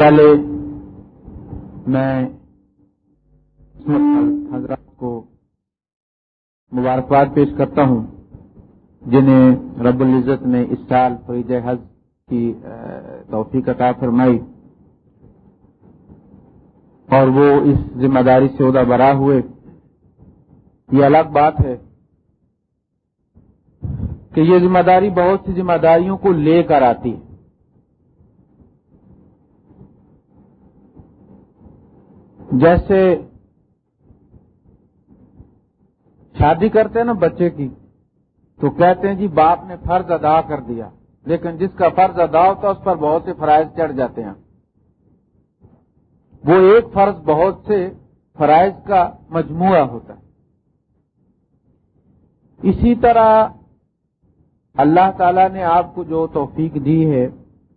پہلے میں حضرات کو مبارکباد پیش کرتا ہوں، جنہیں رب العزت نے اس سال فرید حج کی توفیق عطا فرمائی۔ اور وہ اس ذمہ داری سے عہدہ برا ہوئے۔ یہ الگ بات ہے کہ یہ ذمہ داری بہت سی ذمہ داریوں کو لے کر آتی ہے۔ جیسے شادی کرتے ہیں نا بچے کی، تو کہتے ہیں جی باپ نے فرض ادا کر دیا، لیکن جس کا فرض ادا ہوتا ہے اس پر بہت سے فرائض چڑھ جاتے ہیں۔ وہ ایک فرض بہت سے فرائض کا مجموعہ ہوتا ہے۔ اسی طرح اللہ تعالی نے آپ کو جو توفیق دی ہے،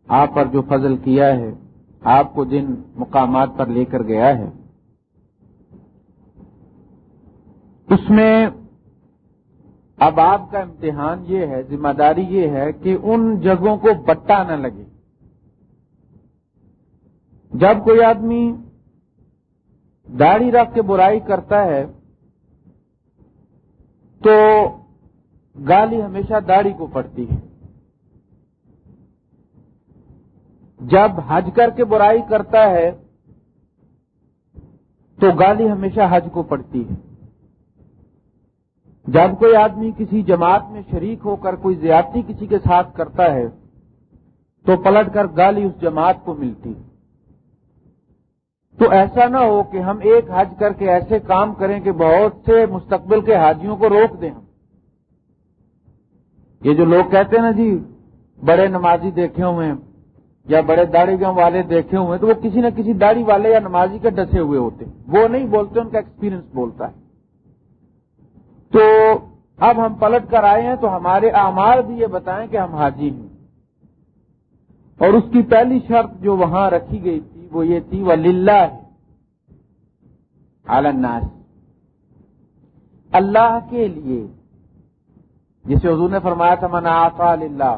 آپ پر جو فضل کیا ہے، آپ کو جن مقامات پر لے کر گیا ہے اس میں اب آپ کا امتحان یہ ہے، ذمہ داری یہ ہے کہ ان جگہوں کو بٹا نہ لگے۔ جب کوئی آدمی داڑھی رکھ کے برائی کرتا ہے، تو گالی ہمیشہ داڑھی کو پڑتی ہے۔ جب حج کر کے برائی کرتا ہے، تو گالی ہمیشہ حج کو پڑتی ہے۔ جب کوئی آدمی کسی جماعت میں شریک ہو کر کوئی زیادتی کسی کے ساتھ کرتا ہے، تو پلٹ کر گالی اس جماعت کو ملتی۔ تو ایسا نہ ہو کہ ہم ایک حج کر کے ایسے کام کریں کہ بہت سے مستقبل کے حاجیوں کو روک دیں ہم۔ یہ جو لوگ کہتے ہیں نا جی بڑے نمازی دیکھے ہوئے ہیں یا بڑے داڑھی والے دیکھے ہوئے ہیں، تو وہ کسی نہ کسی داڑھی والے یا نمازی کے ڈسے ہوئے ہوتے وہ نہیں بولتے، ان کا ایکسپیرینس بولتا ہے۔ تو اب ہم پلٹ کر آئے ہیں تو ہمارے آمار بھی یہ بتائیں کہ ہم حاجی ہیں۔ اور اس کی پہلی شرط جو وہاں رکھی گئی تھی وہ یہ تھی وہ للہ ہے الناس۔ اللہ کے لیے، جسے حضور نے فرمایا تھا، من آفا اللہ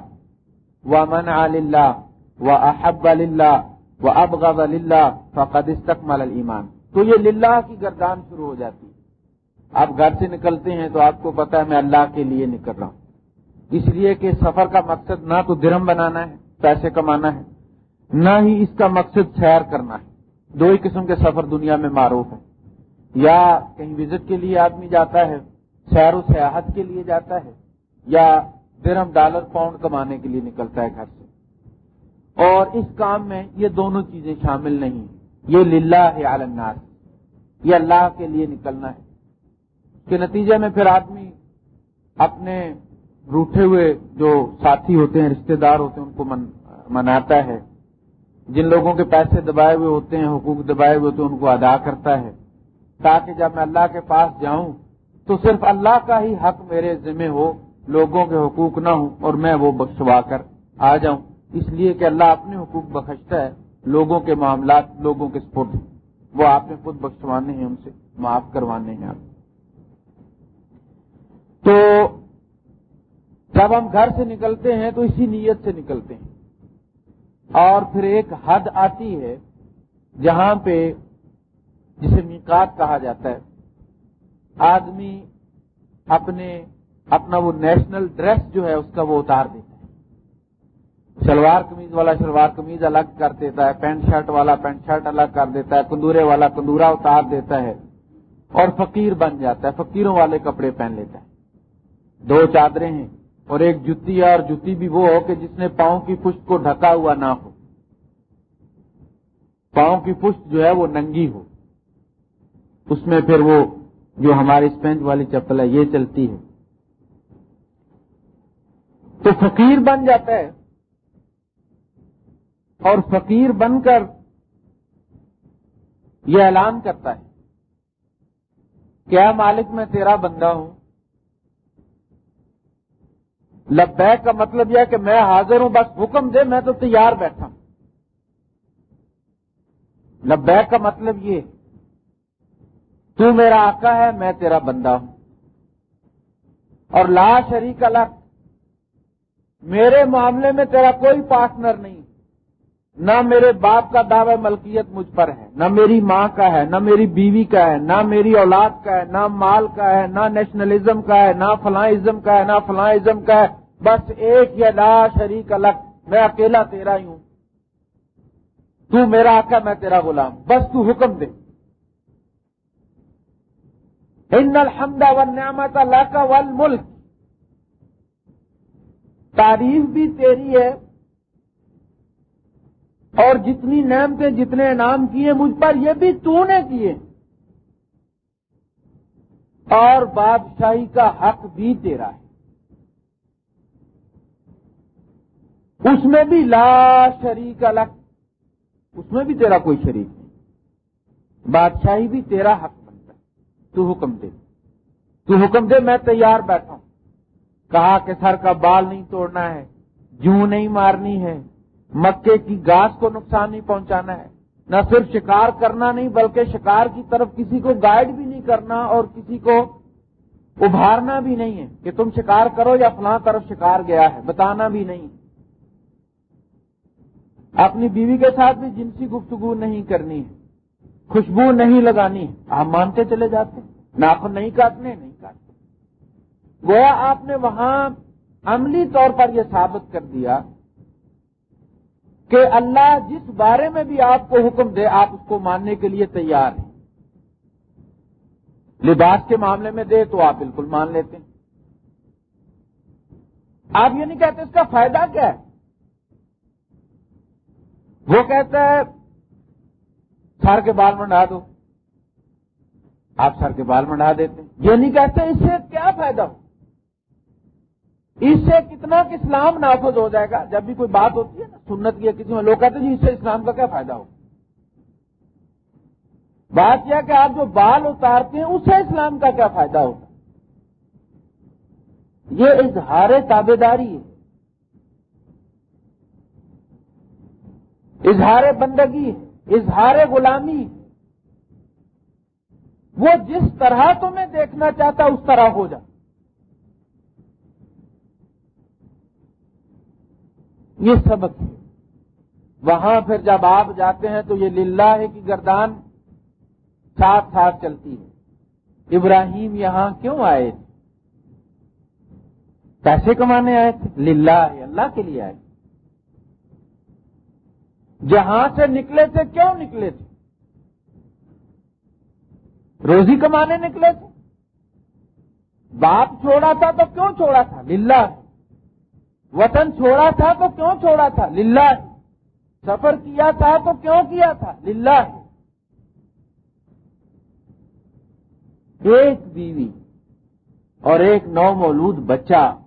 و من اللہ و احب اللہ و ابغض اللہ فقد استقمل المان تو یہ للہ کی گردان شروع ہو جاتی۔ آپ گھر سے نکلتے ہیں تو آپ کو پتا ہے میں اللہ کے لیے نکل رہا ہوں۔ اس لیے کہ سفر کا مقصد نہ تو درم بنانا ہے، پیسے کمانا ہے، نہ ہی اس کا مقصد سیر کرنا ہے۔ دو ہی قسم کے سفر دنیا میں معروف ہیں۔ یا کہیں وزٹ کے لیے آدمی جاتا ہے، سیر و سیاحت کے لیے جاتا ہے، یا درم ڈالر پاؤنڈ کمانے کے لیے نکلتا ہے گھر سے۔ اور اس کام میں یہ دونوں چیزیں شامل نہیں یہ للہ ہے عالمنار یہ اللہ کے لیے نکلنا ہے۔ کے نتیجے میں پھر آدمی اپنے روٹے ہوئے جو ساتھی ہوتے ہیں رشتے دار ہوتے ہیں، ان کو مناتا ہے۔ جن لوگوں کے پیسے دبائے ہوئے ہوتے ہیں، حقوق دبائے ہوئے ہوتے ہیں، ان کو ادا کرتا ہے۔ تاکہ جب میں اللہ کے پاس جاؤں، تو صرف اللہ کا ہی حق میرے ذمہ ہو، لوگوں کے حقوق نہ ہوں، اور میں وہ بخشوا کر آ جاؤں۔ اس لیے کہ اللہ اپنے حقوق بخشتا ہے، لوگوں کے معاملات، لوگوں کے سپورٹ وہ آپ نے خود بخشوانے ہیں، ان سے معاف کروانے ہیں آپ۔ تو جب ہم گھر سے نکلتے ہیں تو اسی نیت سے نکلتے ہیں۔ اور پھر ایک حد آتی ہے جہاں پہ جسے میکات کہا جاتا ہے۔ آدمی اپنے اپنا وہ نیشنل ڈریس جو ہے اس کا وہ اتار دیتا ہے۔ شلوار قمیض والا شلوار قمیض الگ کر دیتا ہے، پینٹ شرٹ والا پینٹ شرٹ الگ کر دیتا ہے، کندورے والا کندورا اتار دیتا ہے اور فقیر بن جاتا ہے، فقیروں والے کپڑے پہن لیتا ہے۔ دو چادریں ہیں اور ایک جتی ہے اور جتی بھی وہ ہو کہ جس نے پاؤں کی پشت کو ڈھکا ہوا نہ ہو۔ پاؤں کی پشت جو ہے وہ ننگی ہو۔ اس میں پھر وہ جو ہماری اسپینج والی چپل ہے، یہ چلتی ہے۔ تو فقیر بن جاتا ہے۔ اور فقیر بن کر یہ اعلان کرتا ہے کیا مالک، میں تیرا بندہ ہوں۔ لبیک کا مطلب یہ کہ میں حاضر ہوں، بس حکم دے، میں تو تیار بیٹھا ہوں۔ لبیک کا مطلب یہ، تو میرا آقا ہے، میں تیرا بندہ ہوں۔ اور لا شریک الگ میرے معاملے میں تیرا کوئی پارٹنر نہیں۔ نہ میرے باپ کا دعوی ملکیت مجھ پر ہے، نہ میری ماں کا ہے، نہ میری بیوی کا ہے، نہ میری اولاد کا ہے، نہ مال کا ہے، نہ نیشنلزم کا ہے، نہ فلاں ازم کا ہے، نہ فلاں ازم کا ہے، بس ایک یا لا شریک الگ میں اکیلا تیرا ہی ہوں۔ تو میرا آقا، میں تیرا غلام، بس تو حکم دے۔ ان الحمد و نعمت اللہ کا ملک تعریف بھی تیری ہے اور جتنی نعمتیں جتنے انعام کیے مجھ پر، یہ بھی تو نے کیے۔ اور بادشاہی کا حق بھی تیرا ہے۔ اس میں بھی لا شریک الگ اس میں بھی تیرا کوئی شریک نہیں۔ بادشاہی بھی تیرا حق بنتا ہے۔ تو حکم دے۔ تو حکم دے، میں تیار بیٹھا ہوں۔ کہا کہ سر کا بال نہیں توڑنا ہے، جوں نہیں مارنی ہے۔ مکے کی گاس کو نقصان نہیں پہنچانا ہے۔ نہ صرف شکار کرنا نہیں، بلکہ شکار کی طرف کسی کو گائیڈ بھی نہیں کرنا اور کسی کو ابھارنا بھی نہیں ہے کہ تم شکار کرو یا فلاں طرف شکار گیا ہے، بتانا بھی نہیں۔ اپنی بیوی کے ساتھ بھی جنسی گفتگو نہیں کرنی ہے۔ خوشبو نہیں لگانی آپ مانتے چلے جاتے ناخن نہیں کاٹنے، نہیں کاٹتے۔ گویا آپ نے وہاں عملی طور پر یہ ثابت کر دیا کہ اللہ جس بارے میں بھی آپ کو حکم دے، آپ اس کو ماننے کے لیے تیار ہیں۔ لباس کے معاملے میں دے تو آپ بالکل مان لیتے ہیں۔ آپ یہ نہیں کہتے اس کا فائدہ کیا ہے؟ وہ کہتا ہے، سر کے بال منڈا دو۔ آپ سر کے بال منڈا دیتے ہیں۔ یہ نہیں کہتے اس سے کیا فائدہ ہو؟ اس سے کتنا کہ اسلام نافذ ہو جائے گا؟ جب بھی کوئی بات ہوتی ہے نا، سنت کی کسی میں، لوگ کہتے ہیں جی اس سے اسلام کا کیا فائدہ ہو بات یہ کہ آپ جو بال اتارتے ہیں، اس سے اسلام کا کیا فائدہ ہوگا؟ یہ اظہار تابے داری ہے۔ اظہار بندگی اظہار غلامی وہ جس طرح تمہیں دیکھنا چاہتا، اس طرح ہو جائے یہ سبق ہے۔ وہاں پھر جب آپ جاتے ہیں تو یہ للہ ہے کہ گردان ساتھ ساتھ چلتی ہے۔ ابراہیم یہاں کیوں آئے تھے؟ پیسے کمانے آئے تھے۔ للہ ہے، اللہ کے لیے آئے جہاں سے نکلے تھے، کیوں نکلے تھے؟ روزی کمانے نکلے تھے۔ باپ چھوڑا تھا تو کیوں چھوڑا تھا؟ للہ ہے۔ وطن چھوڑا تھا تو کیوں چھوڑا تھا؟ للہ سفر کیا تھا تو کیوں کیا تھا؟ للہ ایک بیوی اور ایک نو مولود بچہ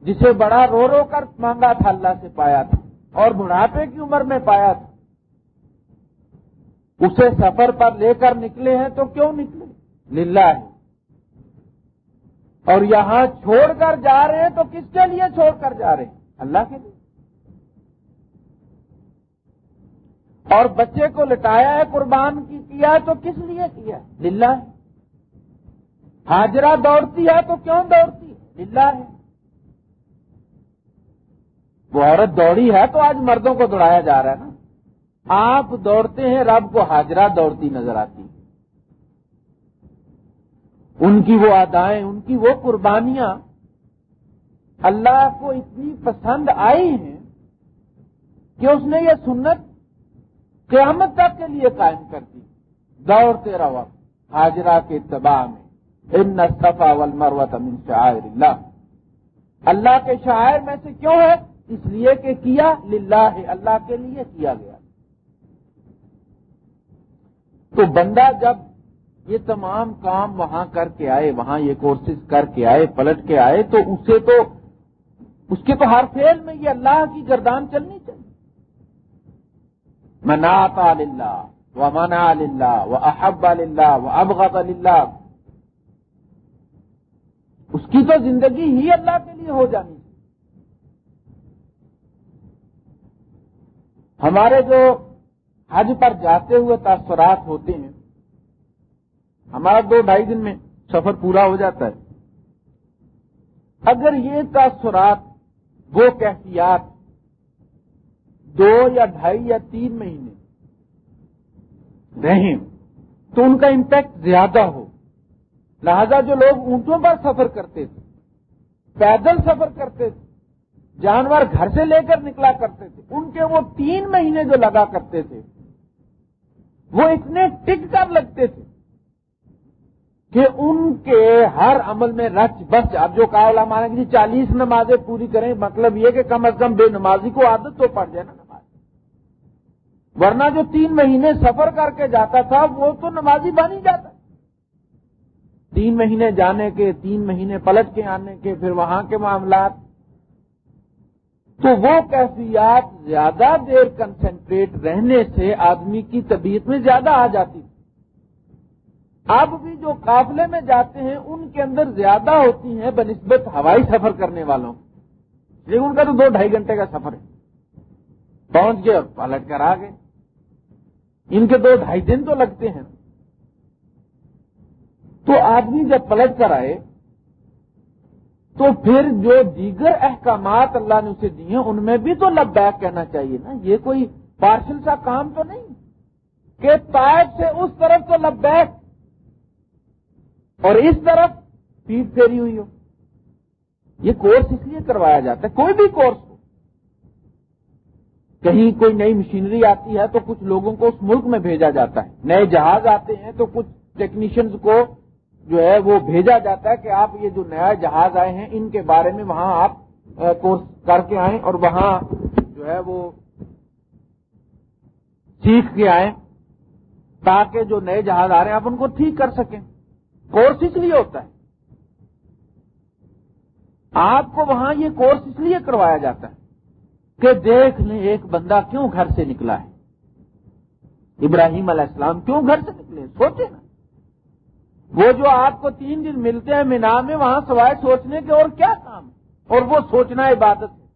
جسے بڑا رو رو کر مانگا تھا، اللہ سے پایا تھا۔ اور بڑھاپے کی عمر میں پایا تھا۔ اسے سفر پر لے کر نکلے ہیں تو کیوں نکلے؟ للہ ہے۔ اور یہاں چھوڑ کر جا رہے ہیں تو کس کے لیے چھوڑ کر جا رہے ہیں؟ اللہ کے لیے۔ اور بچے کو لٹایا ہے، قربان کی، کیا تو کس لیے کیا للہ ہے۔ حاجرہ دوڑتی ہے تو کیوں دوڑتی ہے؟ للہ ہے۔ وہ عورت دوڑی ہے تو آج مردوں کو دوڑایا جا رہا ہے نا۔ آپ دوڑتے ہیں، رب کو حاجرہ دوڑتی نظر آتی ہے۔ ان کی وہ ادائیں، ان کی وہ قربانیاں اللہ کو اتنی پسند آئی ہیں کہ اس نے یہ سنت قیامت تک کے لیے قائم کر دی۔ دوڑتے رہو حاجرہ کے اتباع میں۔ ان صفا والمروت من شاعر اللہ۔ اللہ کے شاعر میں سے کیوں ہے؟ اس لیے کہ کیا للہ ہے اللہ کے لیے کیا گیا۔ تو بندہ جب یہ تمام کام وہاں کر کے آئے، وہاں یہ کورسز کر کے آئے، پلٹ کے آئے، تو اسے تو، اس کے تو ہر فیل میں یہ اللہ کی گردان چلنی چاہیے۔ منات اللہ و منا اللہ و احب اللہ و ابغب اللہ اس کی تو زندگی ہی اللہ کے لیے ہو جانی ہمارے جو حج پر جاتے ہوئے تاثرات ہوتے ہیں ہمارا دو ڈھائی دن میں سفر پورا ہو جاتا ہے۔ اگر یہ تاثرات، وہ کیفیات دو یا ڈھائی یا تین مہینے رہیں، تو ان کا امپیکٹ زیادہ ہو۔ لہذا جو لوگ اونٹوں پر سفر کرتے تھے، پیدل سفر کرتے تھے، جانور گھر سے لے کر نکلا کرتے تھے، ان کے وہ تین مہینے جو لگا کرتے تھے، وہ اتنے ٹک کر لگتے تھے۔ کہ ان کے ہر عمل میں رچ بس اب جو کہا مانے گی جی چالیس نمازیں پوری کریں مطلب یہ کہ کم از کم بے نمازی کو عادت تو پڑ جائے نا نماز۔ ورنہ جو تین مہینے سفر کر کے جاتا تھا، وہ تو نمازی بن ہی جاتا۔ تین مہینے جانے کے، تین مہینے پلٹ کے آنے کے، پھر وہاں کے معاملات۔ تو وہ کیفیات زیادہ دیر کنسنٹریٹ رہنے سے آدمی کی طبیعت میں زیادہ آ جاتی تھی۔ اب بھی جو قافلے میں جاتے ہیں، ان کے اندر زیادہ ہوتی ہیں بنسبت ہوائی سفر کرنے والوں۔ لیکن ان کا تو دو ڈھائی گھنٹے کا سفر ہے۔ پہنچ گئے اور پلٹ کر آ گئے۔ ان کے دو ڈھائی دن تو لگتے ہیں۔ تو آدمی جب پلٹ کر آئے، تو پھر جو دیگر احکامات اللہ نے اسے دیے، ان میں بھی تو لب بیک کہنا چاہیے نا۔ یہ کوئی پارسل سا کام تو نہیں۔ کہ پائپ سے اس طرف تو لب بیک۔ اور اس طرف پیٹ پھیری ہوئی ہو۔ یہ کورس اس لیے کروایا جاتا ہے، کوئی بھی کورس ہو۔ کہیں کوئی نئی مشینری آتی ہے تو کچھ لوگوں کو اس ملک میں بھیجا جاتا ہے۔ نئے جہاز آتے ہیں تو کچھ ٹیکنیشینز کو جو ہے وہ بھیجا جاتا ہے کہ آپ یہ جو نیا جہاز آئے ہیں، ان کے بارے میں وہاں آپ کورس کر کے آئیں اور وہاں جو ہے وہ سیکھ کے آئیں تاکہ جو نئے جہاز آ رہے ہیں، آپ ان کو ٹھیک کر سکیں۔ کورس اس لیے ہوتا ہے۔ آپ کو وہاں یہ کورس اس لیے کروایا جاتا ہے کہ دیکھ لیں ایک بندہ کیوں گھر سے نکلا ہے۔ ابراہیم علیہ السلام کیوں گھر سے نکلے سوچے نا۔ وہ جو آپ کو تین دن ملتے ہیں مینا میں، وہاں سوائے سوچنے کے اور کیا کام اور وہ سوچنا عبادت ہے۔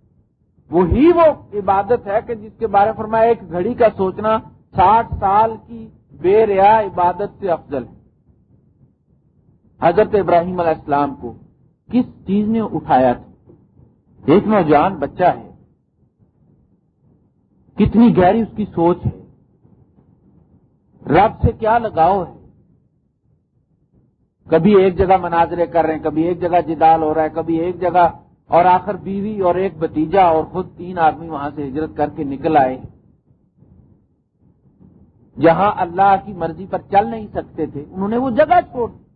وہی وہ عبادت ہے کہ جس کے بارے میں فرمایا، ایک گھڑی کا سوچنا ساٹھ سال کی بے ریا عبادت سے افضل ہے۔ حضرت ابراہیم علیہ السلام کو کس چیز نے اٹھایا تھا؟ ایک نوجوان بچہ ہے۔ کتنی گہری اس کی سوچ ہے۔ رب سے کیا لگاؤ ہے؟ کبھی ایک جگہ مناظرے کر رہے ہیں، کبھی ایک جگہ جدال ہو رہا ہے، کبھی ایک جگہ اور آخر بیوی اور ایک بتیجا اور خود تین آدمی وہاں سے ہجرت کر کے نکل آئے۔ جہاں اللہ کی مرضی پر چل نہیں سکتے تھے، انہوں نے وہ جگہ چھوڑ دی۔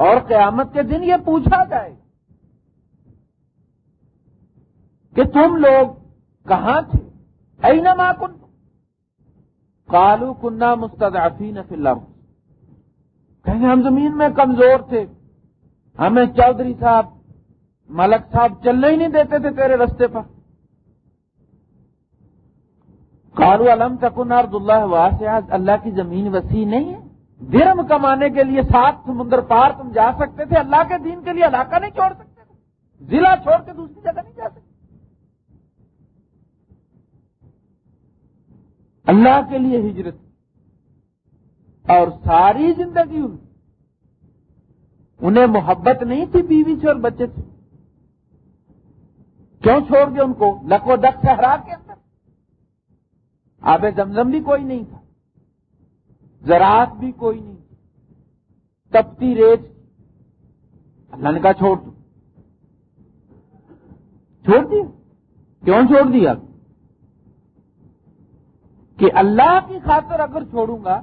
اور قیامت کے دن یہ پوچھا جائے کہ تم لوگ کہاں تھے؟ اینا کن کالو کنہ مستدافی فی اللہ کہیں ہم زمین میں کمزور تھے۔ ہمیں چودھری صاحب، ملک صاحب چلنے ہی نہیں دیتے تھے تیرے رستے پر۔ کالو علم تکن ارد اللہ واسع اللہ کی زمین وسیع نہیں ہے؟ درم کمانے کے لیے سات سمندر پار تم جا سکتے تھے، اللہ کے دین کے لیے علاقہ نہیں چھوڑ سکتے تھے۔ ضلع چھوڑ کے دوسری جگہ نہیں جا سکتے۔ اللہ کے لیے ہجرت اور ساری زندگی ان انہیں محبت نہیں تھی بیوی سے اور بچے سے۔ کیوں چھوڑ دیا ان کو؟ لکو ڈک صحرا کے اندر۔ آب زمزم بھی کوئی نہیں تھا۔ زراعت بھی کوئی نہیں۔ تپتی ریت۔ اللہ نے کہا چھوڑ دو۔ چھوڑ دیا؟ کیوں چھوڑ دیا؟ کہ اللہ کی خاطر اگر چھوڑوں گا،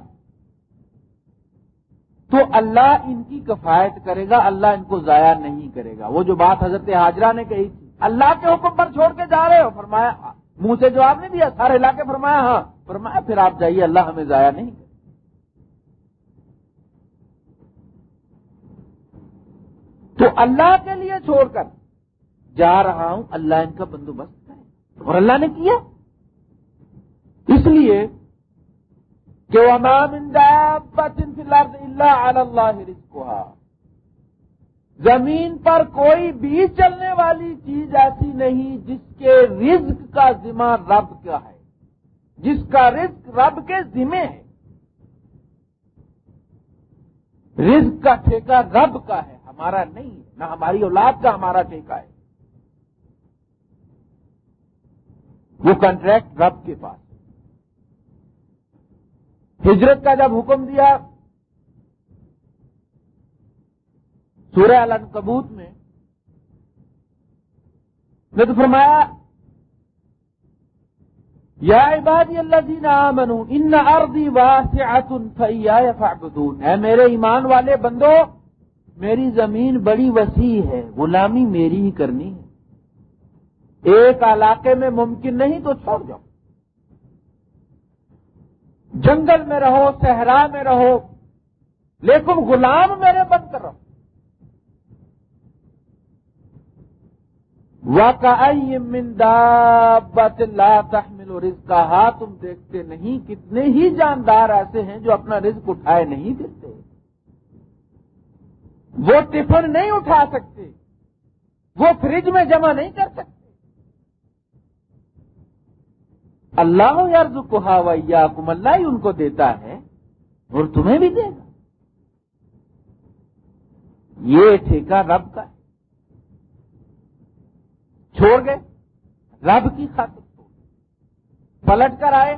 تو اللہ ان کی کفایت کرے گا، اللہ ان کو ضائع نہیں کرے گا۔ وہ جو بات حضرت حاجرہ نے کہی تھی، اللہ کے حکم پر چھوڑ کے جا رہے ہو۔ فرمایا، منہ سے جواب نہیں دیا، سارے علاقے فرمایا ہاں فرمایا، پھر آپ جائیے، اللہ ہمیں ضائع نہیں کرے۔ تو اللہ کے لیے چھوڑ کر جا رہا ہوں، اللہ ان کا بندوبست کرے۔ اور اللہ نے کیا؟ اس لیے کہ امام اللہ اللہ زمین پر کوئی بھی چلنے والی چیز ایسی نہیں جس کے رزق کا ذمہ رب کا ہے۔ جس کا رزق رب کے ذمے ہے۔ رزق کا ٹھیکہ رب کا ہے۔ ہمارا نہیں، نہ ہماری اولاد کا ہمارا ٹھیکہ ہے۔ وہ کنٹریکٹ رب کے پاس۔ ہجرت کا جب حکم دیا، سورہ علن کبوت میں نے تو فرمایا، یا عبادی اللہ دینا آمنو ان اردی واسعت فعبدون اے میرے ایمان والے بندو میری زمین بڑی وسیع ہے، غلامی میری ہی کرنی ہے۔ ایک علاقے میں ممکن نہیں تو چھوڑ جاؤ۔ جنگل میں رہو، صحرا میں رہو، لیکن غلام میرے بند کر رہو۔ لا تحمل رزقا ہاں تم دیکھتے نہیں کتنے ہی جاندار ایسے ہیں جو اپنا رزق اٹھائے نہیں دیتے وہ ٹفن نہیں اٹھا سکتے۔ وہ فریج میں جمع نہیں کر سکتے۔ اللہ یار کو ہوا کم اللہ ہی ان کو دیتا ہے اور تمہیں بھی دے گا۔ یہ ٹھیکہ رب کا ہے۔ چھوڑ گئے۔ رب کی خاطر پلٹ کر آئے۔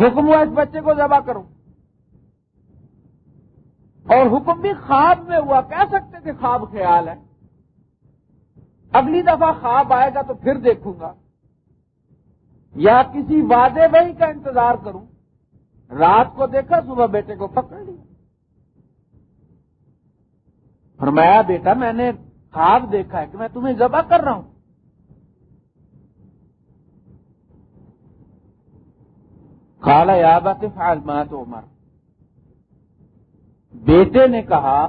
حکم ہوا اس بچے کو ذبح کرو اور حکم بھی خواب میں ہوا۔ کہہ سکتے کہ خواب خیال ہے۔ اگلی دفعہ خواب آئے گا تو پھر دیکھوں گا۔ یا کسی وعدے بھائی کا انتظار کروں۔ رات کو دیکھا، صبح بیٹے کو پکڑ لیا۔ فرمایا، بیٹا، میں نے خواب دیکھا ہے کہ میں تمہیں ذبح کر رہا ہوں۔ کالا یا بات فالمات عمر بیٹے نے کہا،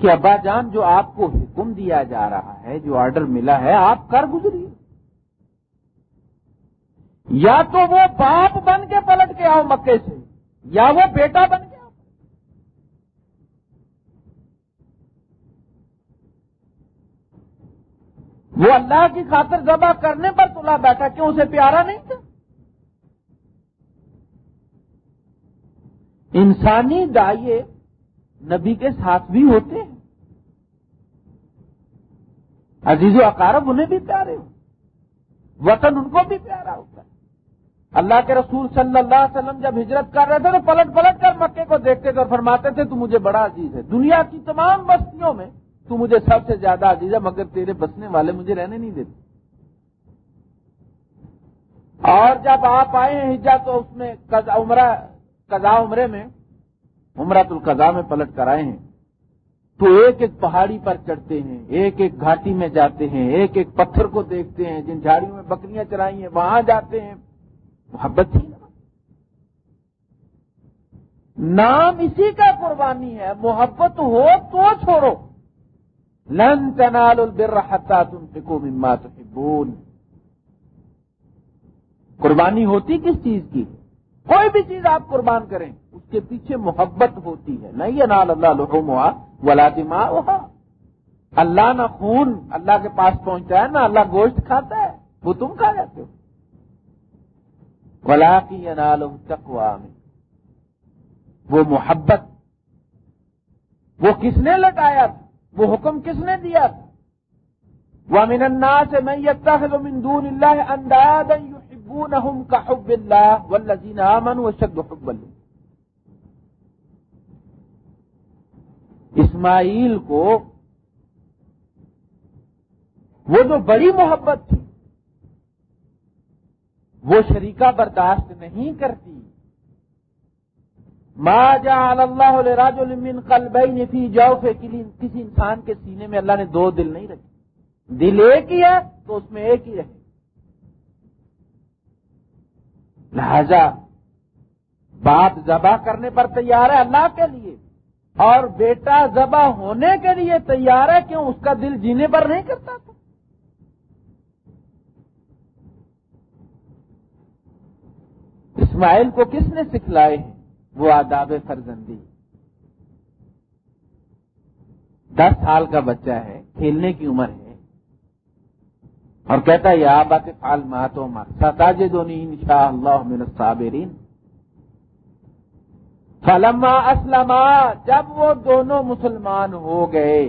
کہ ابا جان جو آپ کو حکم دیا جا رہا ہے، جو آرڈر ملا ہے، آپ کر گزری یا تو وہ باپ بن کے پلٹ کے آؤ مکے سے، یا وہ بیٹا بن کے وہ اللہ کی خاطر ذبح کرنے پر تلا بیٹھا، کیوں اسے پیارا نہیں تھا؟ انسانی دائیں نبی کے ساتھ بھی ہوتے ہیں۔ عزیز و اقارب انہیں بھی پیارے ہو وطن ان کو بھی پیارا ہوتا ہے۔ اللہ کے رسول صلی اللہ علیہ وسلم جب ہجرت کر رہے تھے تو پلٹ پلٹ کر مکے کو دیکھتے تھے اور فرماتے تھے، تو مجھے بڑا عزیز ہے۔ دنیا کی تمام بستیوں میں تو مجھے سب سے زیادہ عزیز ہے، مگر تیرے بسنے والے مجھے رہنے نہیں دیتے۔ اور جب آپ آئے ہیں ہجا تو اس میں عمرہ قضا عمرے میں عمرت القضا میں پلٹ کر آئے ہیں۔ تو ایک ایک پہاڑی پر چڑھتے ہیں، ایک ایک گھاٹی میں جاتے ہیں، ایک ایک پتھر کو دیکھتے ہیں، جن جھاڑیوں میں بکریاں چرائی ہیں، وہاں جاتے ہیں۔ محبت تھی نام اسی کا قربانی ہے، محبت ہو تو چھوڑو۔ لن تنال البر حتى تنفقوا مما تحبون۔ قربانی ہوتی کس چیز کی؟ کوئی بھی چیز آپ قربان کریں، اس کے پیچھے محبت ہوتی ہے۔ نہیں یہ نال اللہ لحوم ہوا ولا اللہ نہ خون اللہ کے پاس پہنچتا ہے نہ اللہ گوشت کھاتا ہے۔ وہ تم کھا جاتے ہو۔ ولا کی انال تقوا میں وہ محبت، وہ کس نے لٹایا تھا؟ وہ حکم کس نے دیا تھا؟ وہ من سے میں من دون اللہ انداز کا حب اللہ والذین آمنوا وشد حب اللہ اسماعیل کو وہ جو بڑی محبت تھی، وہ شریکہ برداشت نہیں کرتی۔ ما جعل اللہ لرجل من قلبین فی جوف کسی انسان کے سینے میں اللہ نے دو دل نہیں رکھے۔ دل ایک ہی ہے تو اس میں ایک ہی رہے۔ لہذا باپ ذبح کرنے پر تیار ہے اللہ کے لیے اور بیٹا ذبح ہونے کے لیے تیار ہے کیوں اس کا دل جینے پر نہیں کرتا تھا؟ اسماعیل کو کس نے سکھلائے ہیں؟ وہ آداب فرزندی۔ دس سال کا بچہ ہے، کھیلنے کی عمر ہے۔ اور کہتا ہے، یا بات فال ماتو مار ستاج دونی ان شاء اللہ صابرین فلما اسلم جب وہ دونوں مسلمان ہو گئے،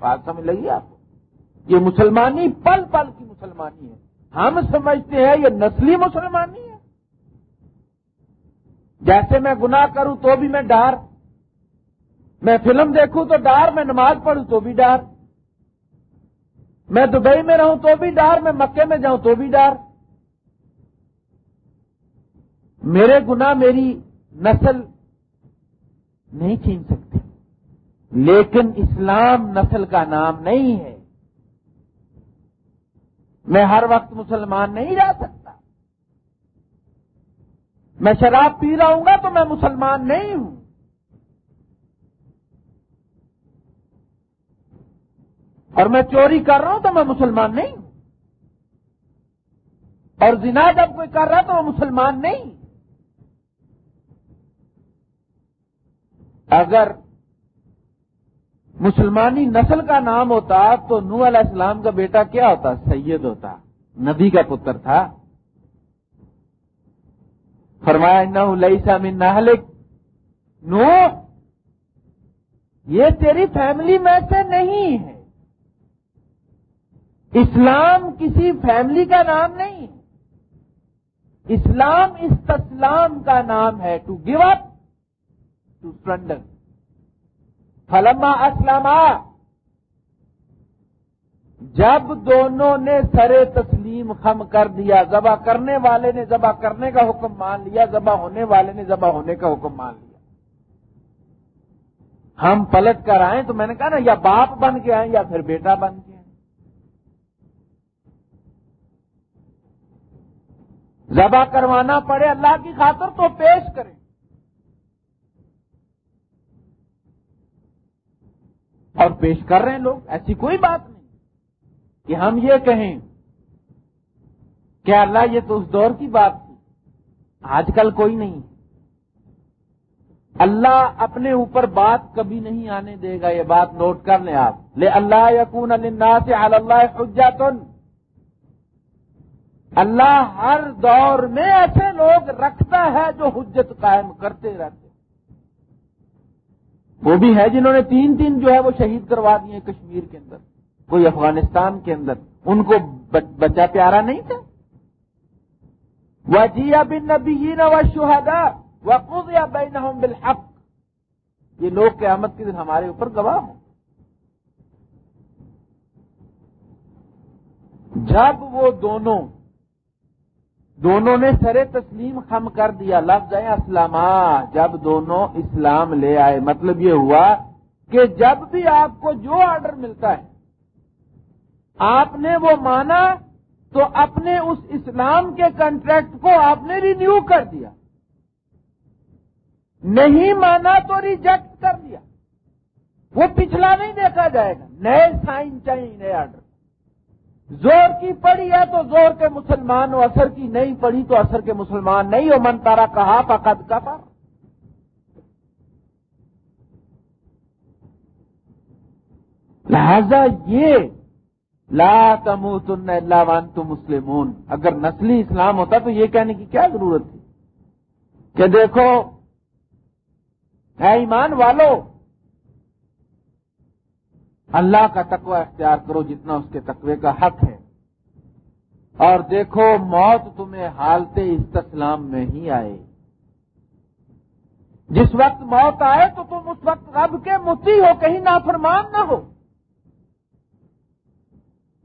بات سمجھ لگی آپ یہ مسلمانی پل پل کی مسلمانی ہے ہم سمجھتے ہیں یہ نسلی مسلمانی ہے جیسے میں گناہ کروں تو بھی میں ڈار۔ میں فلم دیکھوں تو ڈار، میں نماز پڑھوں تو بھی ڈار۔ میں دبئی میں رہوں تو بھی ڈار میں مکے میں جاؤں تو بھی ڈار میرے گنا میری نسل نہیں چھین سکتی۔ لیکن اسلام نسل کا نام نہیں ہے۔ میں ہر وقت مسلمان نہیں رہ سکتا۔ میں شراب پی رہا ہوں گا تو میں مسلمان نہیں ہوں۔ اور میں چوری کر رہا ہوں تو میں مسلمان نہیں اور زنا جب کوئی کر رہا تو وہ مسلمان نہیں۔ اگر مسلمانی نسل کا نام ہوتا تو نو علیہ السلام کا بیٹا کیا ہوتا؟ سید ہوتا، نبی کا پتر تھا۔ فرمایا نہ لئی من نہلک نو یہ تیری فیملی میں سے نہیں ہے۔ اسلام کسی فیملی کا نام نہیں۔ اسلام استسلام کا نام ہے to give up to surrender فلما اسلام جب دونوں نے سرے تسلیم خم کر دیا، ذبح کرنے والے نے ذبح کرنے کا حکم مان لیا، ذبح ہونے والے نے ذبح ہونے کا حکم مان لیا۔ ہم پلٹ کر آئے تو میں نے کہا نا، یا باپ بن کے آئے یا پھر بیٹا بن کے۔ ذبح کروانا پڑے، اللہ کی خاطر تو پیش کریں۔ اور پیش کر رہے ہیں لوگ، ایسی کوئی بات نہیں۔ کہ ہم یہ کہیں کہ اللہ یہ تو اس دور کی بات تھی، آج کل کوئی نہیں۔ اللہ اپنے اوپر بات کبھی نہیں آنے دے گا، یہ بات نوٹ کر لیں آپ۔ لے اللہ یقون اللہ سے اللہ حجت اللہ ہر دور میں ایسے لوگ رکھتا ہے جو حجت قائم کرتے رہتے وہ بھی ہے جنہوں نے تین تین جو ہے وہ شہید کروا دیے کشمیر کے اندر، کوئی افغانستان کے اندر۔ ان کو بچہ پیارا نہیں تھا۔ وہ بن نبی و شہدا وہ خود یا بین بالحق۔ یہ لوگ قیامت کے دن ہمارے اوپر گواہ ہوں۔ جب وہ دونوں دونوں نے سر تسلیم خم کر دیا۔ لفظ ہے اسلام جب دونوں اسلام لے آئے مطلب یہ ہوا کہ جب بھی آپ کو جو آرڈر ملتا ہے، آپ نے وہ مانا تو اپنے اس اسلام کے کنٹریکٹ کو آپ نے رینیو کر دیا۔ نہیں مانا تو ریجیکٹ کر دیا۔ وہ پچھلا نہیں دیکھا جائے گا۔ نئے سائن چاہیے، نئے آرڈر۔ زور کی پڑی ہے تو زور کے مسلمان ہو، اثر کی نہیں پڑی تو اثر کے مسلمان نہیں ہو۔ من تارا کہا، فقد کا لہذا یہ، لا تم تن اللہ وان تو مسلمون۔ اگر نسلی اسلام ہوتا تو یہ کہنے کی کیا ضرورت تھی؟ کہ دیکھو ہے ایمان والو اللہ کا تقوی اختیار کرو جتنا اس کے تقوی کا حق ہے۔ اور دیکھو، موت تمہیں حالت استسلام میں ہی آئے۔ جس وقت موت آئے تو تم اس وقت رب کے متی ہو، کہیں نافرمان نہ ہو۔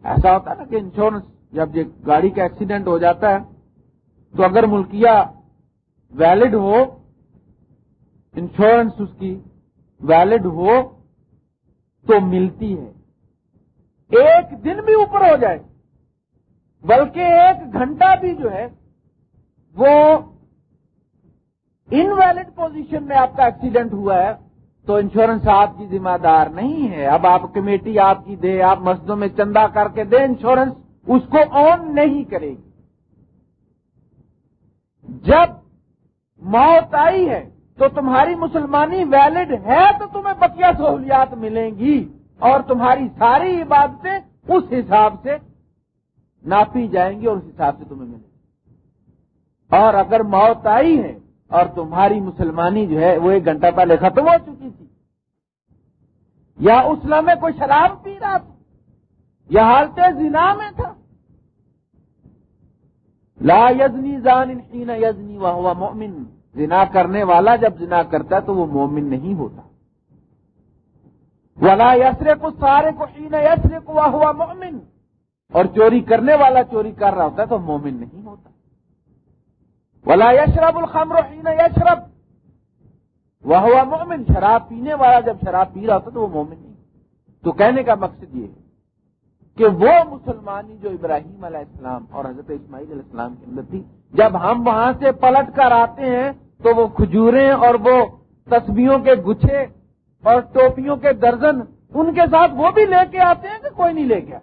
ایسا ہوتا ہے نا کہ انشورنس جب یہ گاڑی کا ایکسیڈنٹ ہو جاتا ہے، تو اگر ملکیہ ویلڈ ہو، انشورنس اس کی ویلڈ ہو تو ملتی ہے۔ ایک دن بھی اوپر ہو جائے، بلکہ ایک گھنٹہ بھی جو ہے، وہ انویلڈ پوزیشن میں آپ کا ایکسیڈنٹ ہوا ہے، تو انشورنس آپ کی ذمہ دار نہیں ہے۔ اب آپ کمیٹی آپ کی دے، آپ مسجدوں میں چندہ کر کے دے انشورنس اس کو آن نہیں کرے گی۔ جب موت آئی ہے تو تمہاری مسلمانی ویلڈ ہے تو تمہیں بقیہ سہولیات ملیں گی اور تمہاری ساری عبادتیں اس حساب سے ناپی جائیں گی اور اس حساب سے تمہیں ملیں گی۔ اور اگر موت آئی ہے اور تمہاری مسلمانی جو ہے وہ ایک گھنٹہ پہلے ختم ہو چکی تھی، یا اس لمحے کوئی شراب پی رہا تھا یہ حالت زنا میں تھا۔ لا یزنی زان حین یزنی وہ مومن زنا کرنے والا جب زنا کرتا ہے تو وہ مومن نہیں ہوتا۔ ولا یسرے کو سارے کو حین یسرے کو ہوا مومن اور چوری کرنے والا چوری کر رہا ہوتا ہے تو مومن نہیں ہوتا۔ ولا یشرب الخمر حین یشرب وہ ہوا مومن شراب پینے والا جب شراب پی رہا ہوتا تو وہ مومن نہیں۔ تو کہنے کا مقصد یہ ہے کہ وہ مسلمانی جو ابراہیم علیہ السلام اور حضرت اسماعیل علیہ السلام کے اندر تھی، جب ہم وہاں سے پلٹ کر آتے ہیں تو وہ کھجوریں اور وہ تصویروں کے گچھے اور ٹوپیوں کے درجن ان کے ساتھ وہ بھی لے کے آتے ہیں کہ کوئی نہیں لے کے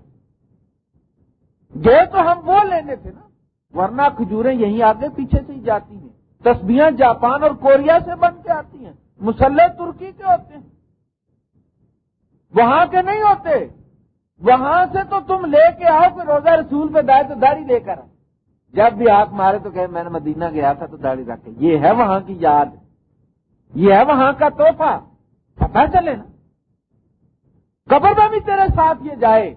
گئے تو ہم وہ لینے تھے نا، ورنہ کھجوریں یہیں آگے پیچھے سے ہی جاتی ہیں۔ تصویریں جاپان اور کوریا سے بن کے آتی ہیں۔ مسلح ترکی کے ہوتے ہیں۔ وہاں کے نہیں ہوتے۔ وہاں سے تو تم لے کے آؤ کہ روزہ رسول پہ دائیں تو لے کر آؤ۔ جب بھی ہاتھ مارے تو کہ میں نے مدینہ گیا تھا تو داڑھی رکھ کے۔ یہ ہے وہاں کی یاد۔ یہ ہے وہاں کا توحفہ پتا چلے نا قبر میں بھی تیرے ساتھ یہ جائے۔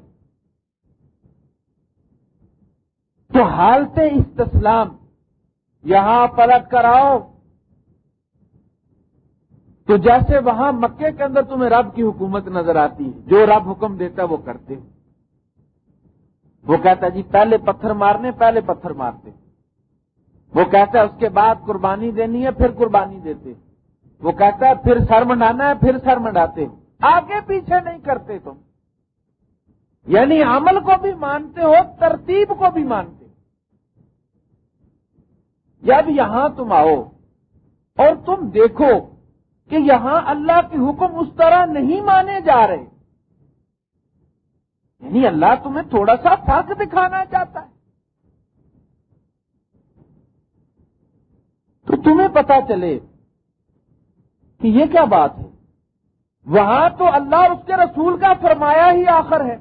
تو حالت استسلام یہاں پلٹ کر آؤ۔ تو جیسے وہاں مکے کے اندر تمہیں رب کی حکومت نظر آتی ہے، جو رب حکم دیتا ہے وہ کرتے وہ کہتا ہے جی پہلے پتھر مارنے، پہلے پتھر مارتے۔ وہ کہتا ہے اس کے بعد قربانی دینی ہے، پھر قربانی دیتے۔ وہ کہتا ہے پھر سر منڈانا ہے، پھر سر منڈاتے۔ آگے پیچھے نہیں کرتے تم۔ یعنی عمل کو بھی مانتے ہو، ترتیب کو بھی مانتے۔ جب یہاں تم آؤ اور تم دیکھو کہ یہاں اللہ کے حکم اس طرح نہیں مانے جا رہے۔ یعنی اللہ تمہیں تھوڑا سا فرق دکھانا چاہتا ہے۔ تو تمہیں پتا چلے کہ یہ کیا بات ہے؟ وہاں تو اللہ اس کے رسول کا فرمایا ہی آخر ہے۔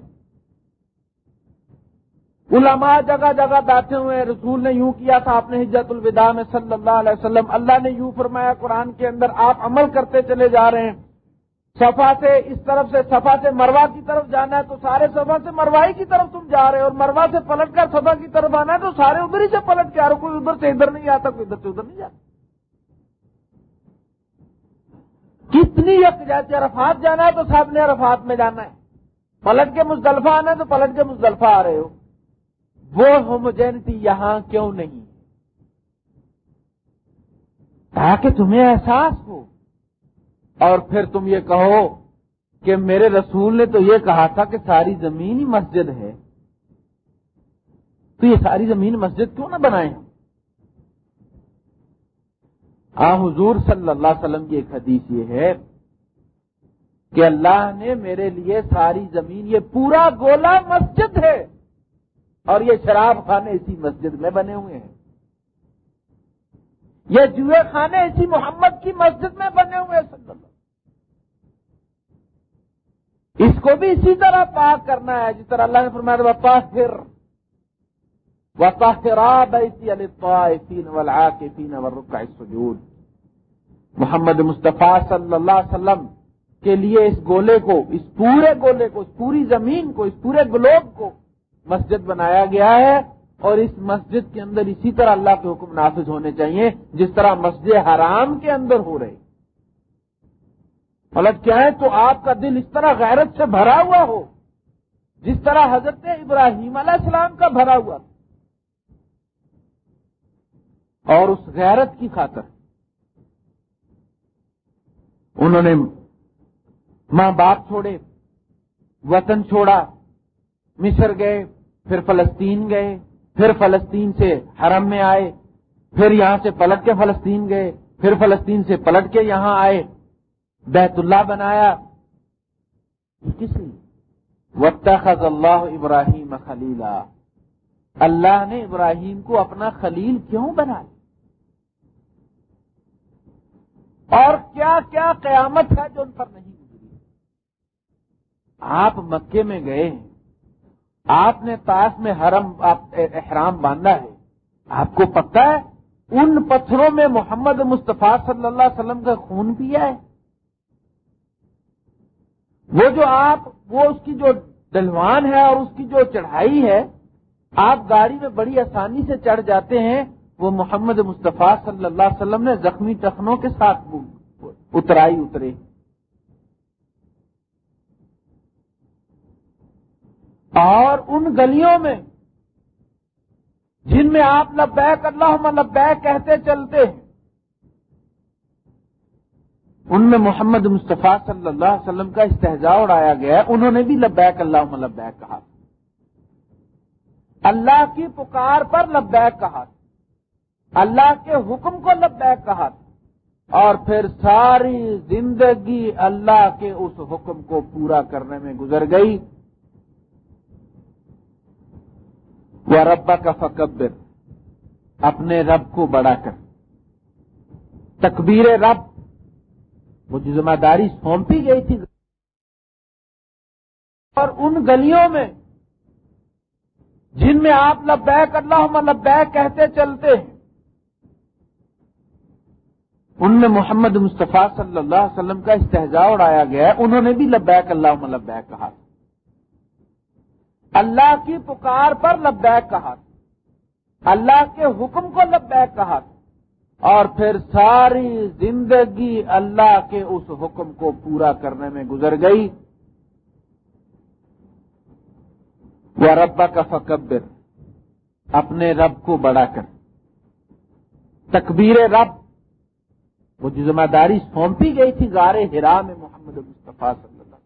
علماء جگہ جگہ بیٹھے ہوئے رسول نے یوں کیا تھا، آپ نے حجت الوداع میں صلی اللہ علیہ وسلم، اللہ نے یوں فرمایا، قرآن کے اندر آپ عمل کرتے چلے جا رہے ہیں۔ صفا سے اس طرف سے، صفا سے مروا کی طرف جانا ہے تو سارے صفا سے مروائی کی طرف تم جا رہے ہیں اور مروا سے پلٹ کر صفا کی طرف آنا ہے تو سارے ادھر ہی سے پلٹ کے آ رہے کوئی ادھر سے ادھر نہیں آتا، کوئی ادھر سے ادھر نہیں جاتا کتنی جیسے عرفات جانا ہے تو سب نے عرفات میں جانا ہے۔ پلٹ کے مزدلفہ آنا ہے تو پلٹ کے مزدلفہ آ رہے ہو۔ وہ ہوموجینٹی یہاں کیوں نہیں؟ تاکہ تمہیں احساس ہو۔ اور پھر تم یہ کہو کہ میرے رسول نے تو یہ کہا تھا کہ ساری زمین ہی مسجد ہے۔ تو یہ ساری زمین مسجد کیوں نہ بنائے ہاں حضور صلی اللہ علیہ وسلم کی ایک حدیث یہ ہے کہ اللہ نے میرے لیے ساری زمین، یہ پورا گولا مسجد ہے اور یہ شراب خانے اسی مسجد میں بنے ہوئے ہیں۔ یہ جوئے خانے اسی محمد کی مسجد میں بنے ہوئے ہیں اللہ اس کو بھی اسی طرح پاک کرنا ہے، جس طرح اللہ نے فرمایا پھر السجود۔ محمد مصطفیٰ صلی اللہ علیہ وسلم کے لیے اس گولے کو، اس پورے گولے کو، اس پوری زمین کو، اس پورے گلوب کو مسجد بنایا گیا ہے اور اس مسجد کے اندر اسی طرح اللہ کے حکم نافذ ہونے چاہیے، جس طرح مسجد حرام کے اندر ہو رہے مطلب کیا ہے تو آپ کا دل اس طرح غیرت سے بھرا ہوا ہو، جس طرح حضرت ابراہیم علیہ السلام کا بھرا ہوا اور اس غیرت کی خاطر۔ انہوں نے ماں باپ چھوڑے، وطن چھوڑا، مصر گئے، پھر فلسطین گئے، پھر فلسطین سے حرم میں آئے، پھر یہاں سے پلٹ کے فلسطین گئے، پھر فلسطین سے پلٹ کے یہاں آئے۔ بیت اللہ بنایا۔ کس وقت خز اللہ ابراہیم خلیلا اللہ نے ابراہیم کو اپنا خلیل کیوں بنایا؟ اور کیا کیا قیامت ہے جو ان پر نہیں گزری؟ آپ مکے میں گئے ہیں۔ آپ نے تاش میں حرم احرام باندھا ہے۔ آپ کو پتہ ہے، ان پتھروں میں محمد مصطفیٰ صلی اللہ علیہ وسلم کا خون پیا ہے۔ وہ جو آپ، وہ اس کی جو ڈلوان ہے اور اس کی جو چڑھائی ہے، آپ گاڑی میں بڑی آسانی سے چڑھ جاتے ہیں، وہ محمد مصطفیٰ صلی اللہ علیہ وسلم نے زخمی ٹخنوں کے ساتھ اترائی اترے۔ اور ان گلیوں میں، جن میں آپ لبیک اللہ لبیک کہتے چلتے ہیں ان میں محمد مصطفیٰ صلی اللہ علیہ وسلم کا استحجا اڑایا گیا ہے، انہوں نے بھی لبیک اللہ لبیک کہا۔ اللہ کی پکار پر لبیک کہا۔ اللہ کے حکم کو لبیک کہا۔ اور پھر ساری زندگی اللہ کے اس حکم کو پورا کرنے میں گزر گئی۔ وہ ربا کا فکبر، اپنے رب کو بڑا کر۔ تکبیر رب وہ جو ذمہ داری سونپی گئی تھی۔ اور ان گلیوں میں جن میں آپ لبیک اللہ لبیک کہتے چلتے ہیں، ان میں محمد مصطفیٰ صلی اللہ علیہ وسلم کا استحجا اڑایا گیا ہے۔ انہوں نے بھی لبیک اللہ لبیک کہا اللہ کی پکار پر لبیک کہا اللہ کے حکم کو لبیک کہا اور پھر ساری زندگی اللہ کے اس حکم کو پورا کرنے میں گزر گئی۔ وہ ربا کا فکبر اپنے رب کو بڑا کر۔ تکبیر رب۔ وہ جو ذمہ داری سونپی گئی تھی گارے ہرا میں محمد مصطفیٰ صلی اللہ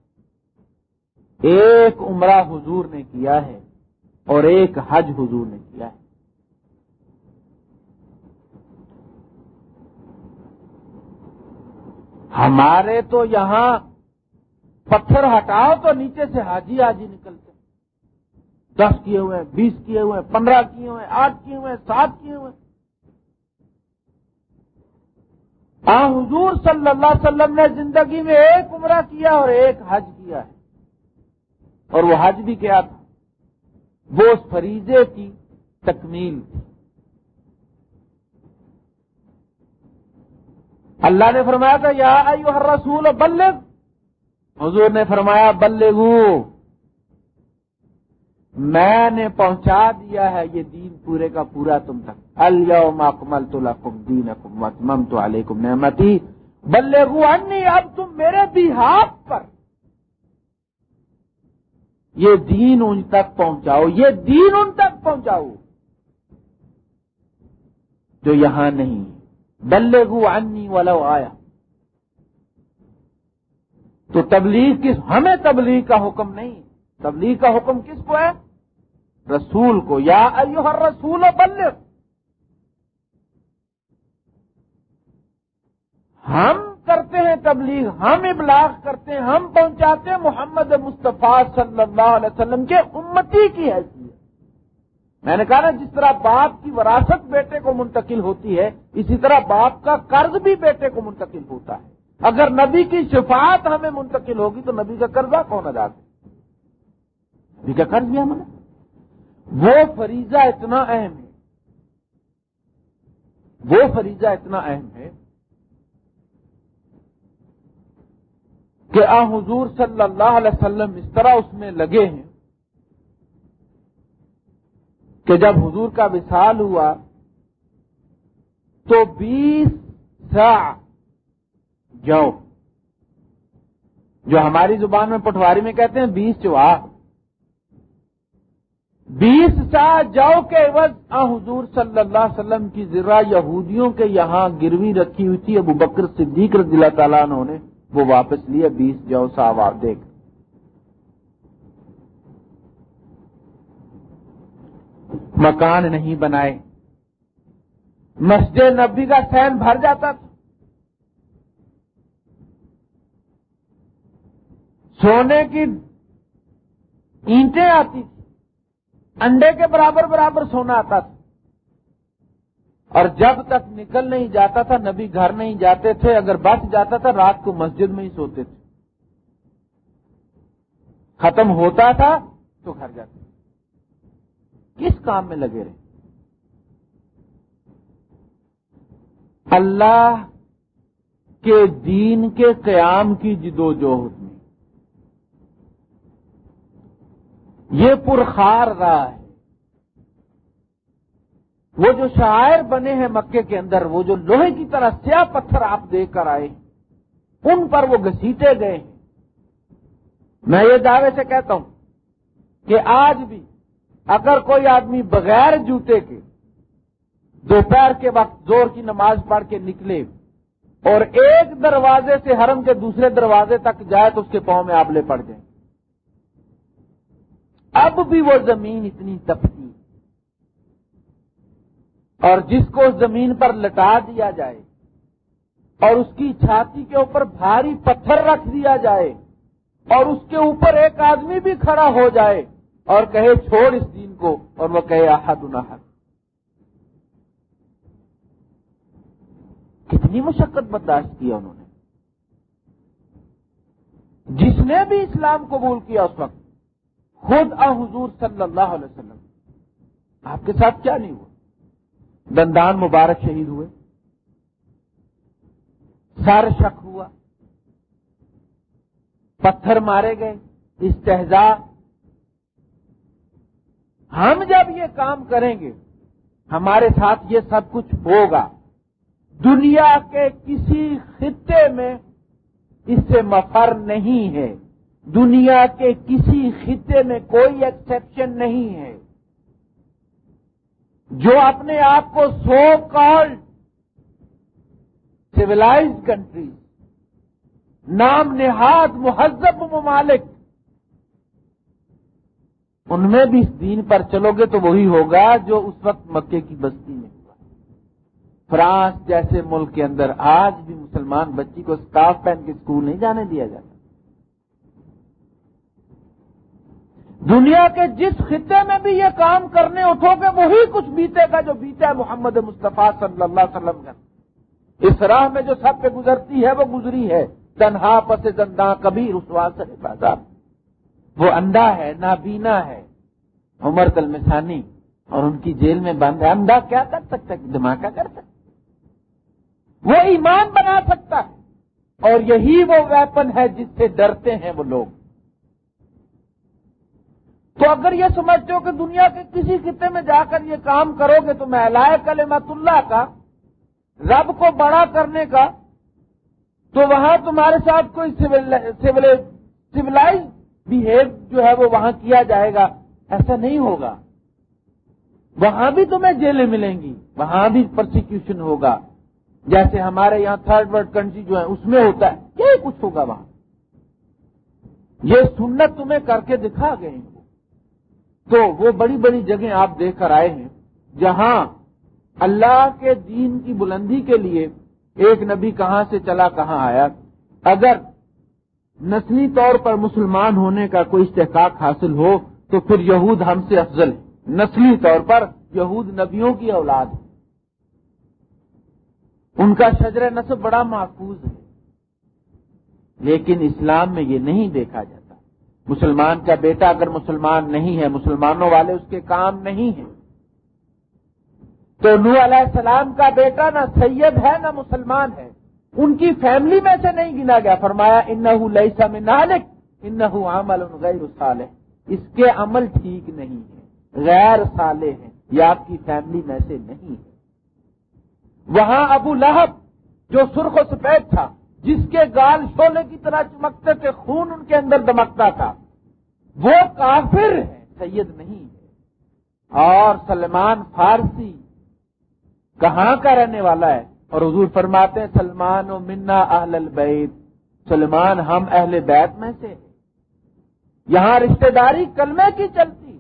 ایک عمرہ حضور نے کیا ہے اور ایک حج حضور نے کیا ہے۔ ہمارے تو یہاں پتھر ہٹاؤ تو نیچے سے حاجی حاجی نکلتے دس کیے ہوئے بیس کیے ہوئے پندرہ کیے ہوئے آٹھ کیے ہوئے سات کیے ہوئے ہاں حضور صلی اللہ علیہ وسلم نے زندگی میں ایک عمرہ کیا اور ایک حج کیا ہے۔ اور وہ حج بھی کیا تھا؟ وہ اس فریضے کی تکمیل تھی۔ اللہ نے فرمایا تھا، یا ہر رسول بلغ۔ حضور نے فرمایا، بلغو۔ میں نے پہنچا دیا ہے، یہ دین پورے کا پورا تم تک۔ الم اکمل تو لکم دین اکم تو علیکم نعمتی۔ بلغو انی، اب تم میرے بھی ہاتھ پر۔ یہ دین ان تک پہنچاؤ، یہ دین ان تک پہنچاؤ۔ جو یہاں نہیں۔ بلغو انی ولو آیا۔ تو تبلیغ کس، ہمیں تبلیغ کا حکم نہیں۔ تبلیغ کا حکم کس کو ہے؟ رسول کو۔ یا ایوہ الرسول بلغ۔ ہم کرتے ہیں تبلیغ، ہم ابلاغ کرتے ہیں، ہم پہنچاتے ہیں محمد مصطفیٰ صلی اللہ علیہ وسلم کے امتی کی حیثیت۔ میں نے کہا نا، جس طرح باپ کی وراثت بیٹے کو منتقل ہوتی ہے، اسی طرح باپ کا قرض بھی بیٹے کو منتقل ہوتا ہے۔ اگر نبی کی شفاعت ہمیں منتقل ہوگی تو نبی کا قرضہ کون ادا کرے؟ نبی کا قرض بھی ہمیں وہ فریضہ اتنا اہم ہے، وہ فریضہ اتنا اہم ہے کہ آ حضور صلی اللہ علیہ وسلم اس طرح اس میں لگے ہیں۔ کہ جب حضور کا وصال ہوا تو بیس سا جو جو ہماری زبان میں پٹواری میں کہتے ہیں بیس چوا بیس سا جو کے عوض حضور صلی اللہ علیہ وسلم کی ذرا یہودیوں کے یہاں گروی رکھی ہوئی تھی، ابو بکر صدیق رضی اللہ تعالیٰ نے، وہ واپس لیے بیس جو صاحب آپ دیکھ۔ مکان نہیں بنائے۔ مسجد نبی کا سین بھر جاتا تھا۔ سونے کی اینٹیں آتی تھی انڈے کے برابر برابر سونا آتا تھا۔ اور جب تک نکل نہیں جاتا تھا، نبی گھر نہیں جاتے تھے، اگر بچ جاتا تھا، رات کو مسجد میں ہی سوتے تھے۔ ختم ہوتا تھا تو گھر جاتے کس کام میں لگے رہے؟ اللہ کے دین کے قیام کی جدوجہد میں۔ یہ پرخار رہا ہے۔ وہ جو شاعر بنے ہیں مکے کے اندر، وہ جو لوہے کی طرح سیاہ پتھر آپ دیکھ کر آئے ان پر وہ گھسیٹے گئے ہیں۔ میں یہ دعوے سے کہتا ہوں کہ آج بھی اگر کوئی آدمی بغیر جوتے کے دوپہر کے وقت زور کی نماز پڑھ کے نکلے اور ایک دروازے سے حرم کے دوسرے دروازے تک جائے تو اس کے پاؤں میں آبلے پڑ جائیں۔ اب بھی وہ زمین اتنی تپتی اور جس کو اس زمین پر لٹا دیا جائے اور اس کی چھاتی کے اوپر بھاری پتھر رکھ دیا جائے اور اس کے اوپر ایک آدمی بھی کھڑا ہو جائے اور کہے چھوڑ اس دین کو اور وہ کہے احد انحد کتنی مشقت برداشت کیا انہوں نے۔ جس نے بھی اسلام قبول کیا اس وقت، خود آ حضور صلی اللہ علیہ وسلم۔ آپ کے ساتھ کیا نہیں ہوا؟ دندان مبارک شہید ہوئے۔ سر شک ہوا۔ پتھر مارے گئے۔ استحزا ہم جب یہ کام کریں گے، ہمارے ساتھ یہ سب کچھ ہوگا۔ دنیا کے کسی خطے میں اس سے مفر نہیں ہے۔ دنیا کے کسی خطے میں کوئی ایکسپشن نہیں ہے۔ جو اپنے آپ کو سو کالڈ سولہ کنٹری نام نہاد مہذب ممالک ان میں بھی اس دین پر چلو گے تو وہی ہوگا جو اس وقت مکے کی بستی میں ہوا۔ فرانس جیسے ملک کے اندر آج بھی مسلمان بچی کو اسکارف پہن کے اسکول نہیں جانے دیا جاتا۔ دنیا کے جس خطے میں بھی یہ کام کرنے اٹھو گے، وہی کچھ بیتے گا جو بیتا ہے محمد مصطفیٰ صلی اللہ علیہ وسلم کا۔ اس راہ میں جو سب پہ گزرتی ہے، وہ گزری ہے۔ تنہا پس زندہ کبھی رسوا سے بازار۔ وہ انڈا ہے، نابینا ہے۔ عمر کلمسانی اور ان کی جیل میں بند ہے انڈا کیا کر سکتا ہے؟ دھماکہ کر سکتا وہ ایمان بنا سکتا ہے۔ اور یہی وہ ویپن ہے جس سے ڈرتے ہیں وہ لوگ۔ تو اگر یہ سمجھتے ہو کہ دنیا کے کسی خطے میں جا کر یہ کام کرو گے تو میں لائے کلمت اللہ کا، رب کو بڑا کرنے کا، تو وہاں تمہارے ساتھ کوئی سولہ بہیو جو ہے وہ وہاں کیا جائے گا، ایسا نہیں ہوگا۔ وہاں بھی تمہیں جیلیں ملیں گی، وہاں بھی پرسیکیوشن ہوگا۔ جیسے ہمارے یہاں تھرڈ ورلڈ کنٹری جو ہے، اس میں ہوتا ہے کیا کچھ ہوگا وہاں۔ یہ سنت تمہیں کر کے دکھا گئے ہیں۔ تو وہ بڑی بڑی جگہیں آپ دیکھ کر آئے ہیں، جہاں اللہ کے دین کی بلندی کے لیے ایک نبی کہاں سے چلا، کہاں آیا۔ اگر نسلی طور پر مسلمان ہونے کا کوئی استحقاق حاصل ہو تو پھر یہود ہم سے افضل ہے نسلی طور پر یہود نبیوں کی اولاد ہے ان کا شجر نصب بڑا محفوظ ہے۔ لیکن اسلام میں یہ نہیں دیکھا جاتا۔ مسلمان کا بیٹا اگر مسلمان نہیں ہے، مسلمانوں والے اس کے کام نہیں ہیں۔ تو نو علیہ السلام کا بیٹا نہ سید ہے نہ مسلمان ہے۔ ان کی فیملی میں سے نہیں گنا گیا۔ فرمایا ان لئیسا میں نالک ان عمل غیر صالح۔ اس کے عمل ٹھیک نہیں ہے غیر صالح ہیں۔ یہ آپ کی فیملی میں سے نہیں ہے۔ وہاں ابو لہب، جو سرخ و سفید تھا، جس کے گال شولے کی طرح چمکتے تھے، خون ان کے اندر دمکتا تھا۔ وہ کافر ہے، سید نہیں ہے۔ اور سلمان فارسی کہاں کا رہنے والا ہے؟ اور حضور فرماتے ہیں، سلمان و منا اہل البیت. سلمان ہم اہل بیت میں سے یہاں رشتہ داری کلمے کی چلتی،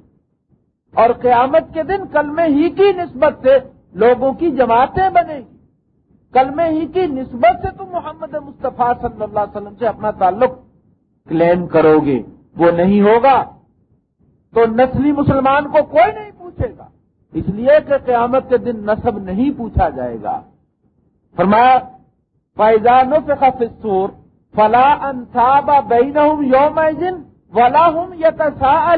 اور قیامت کے دن کلمے ہی کی نسبت سے لوگوں کی جماعتیں بنے گی۔ کلمے ہی کی نسبت سے تم محمد مصطفیٰ صلی اللہ علیہ وسلم سے اپنا تعلق کلیم کرو گے۔ وہ نہیں ہوگا تو نسلی مسلمان کو کوئی نہیں پوچھے گا۔ اس لیے کہ قیامت کے دن نصب نہیں پوچھا جائے گا۔ فرمایا فیضان فسور فلا انصاب بین یوم دن ولا ہوں یا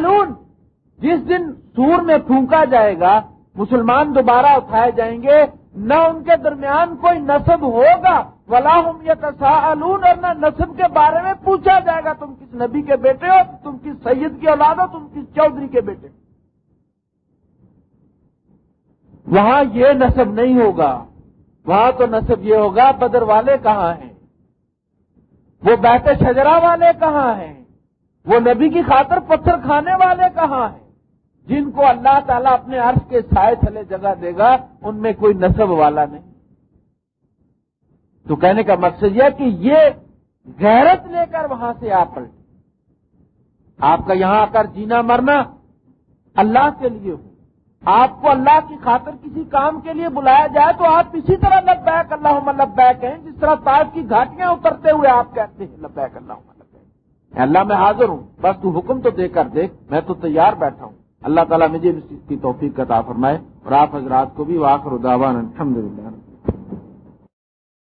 جس دن سور میں پھونکا جائے گا، مسلمان دوبارہ اٹھائے جائیں گے، نہ ان کے درمیان کوئی نصب ہوگا ولاحم یا تصالون اور نہ نصب کے بارے میں پوچھا جائے گا، تم کس نبی کے بیٹے ہو، تم کس سید کی اولاد ہو، تم کس چودھری کے بیٹے ہو۔ وہاں یہ نصب نہیں ہوگا۔ وہاں تو نصب یہ ہوگا بدر والے کہاں ہیں؟ وہ بیت شجرا والے کہاں ہیں؟ وہ نبی کی خاطر پتھر کھانے والے کہاں ہیں؟ جن کو اللہ تعالیٰ اپنے عرض کے سائے تھلے جگہ دے گا، ان میں کوئی نصب والا نہیں۔ تو کہنے کا مقصد یہ کہ یہ غیرت لے کر وہاں سے آپ پلٹے آپ کا یہاں آ کر جینا مرنا اللہ کے لیے ہو۔ آپ کو اللہ کی خاطر کسی کام کے لیے بلایا جائے تو آپ اسی طرح لبیک اللہ لبیک ہیں جس طرح تاج کی گھاٹیاں اترتے ہوئے آپ کہتے ہیں، لبیک اللہ لبیک۔ اللہ، میں حاضر ہوں۔ بس تو حکم تو دے کر دیکھ، میں تو تیار بیٹھا ہوں۔ اللہ تعالیٰ مجھے بھی اس کی توفیق کا فرمائے اور آپ حضرات کو بھی واخر الحمد للہ